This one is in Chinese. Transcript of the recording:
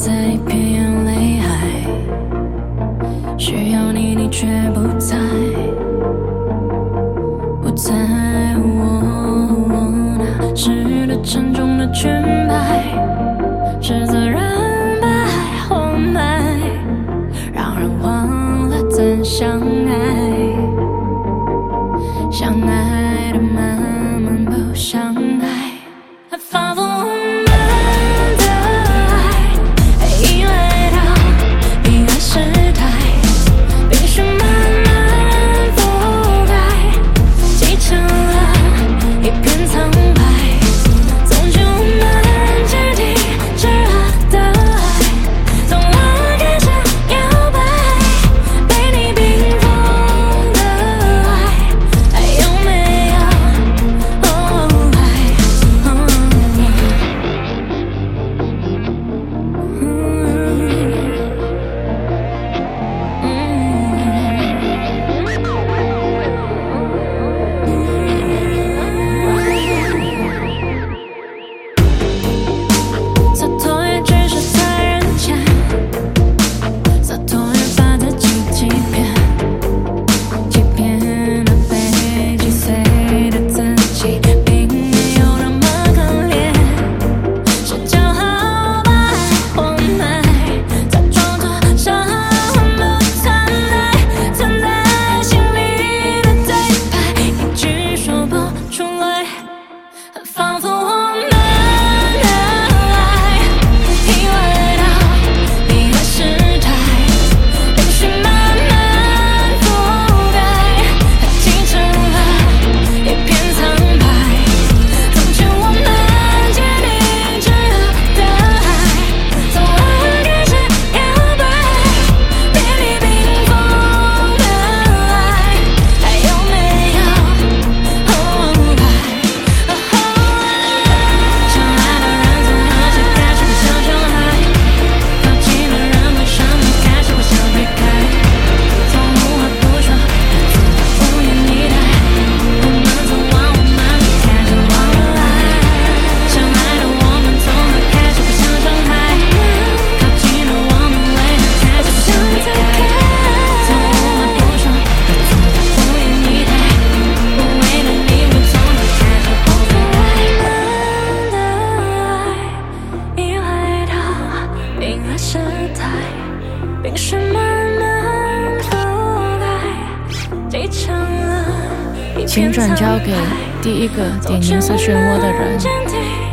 在一片眼泪海，需要你，你却不在，不在我那湿的沉重的裙摆，是责任把爱哄埋，让人忘了怎相爱。请转交给第一个点颜色漩涡的人。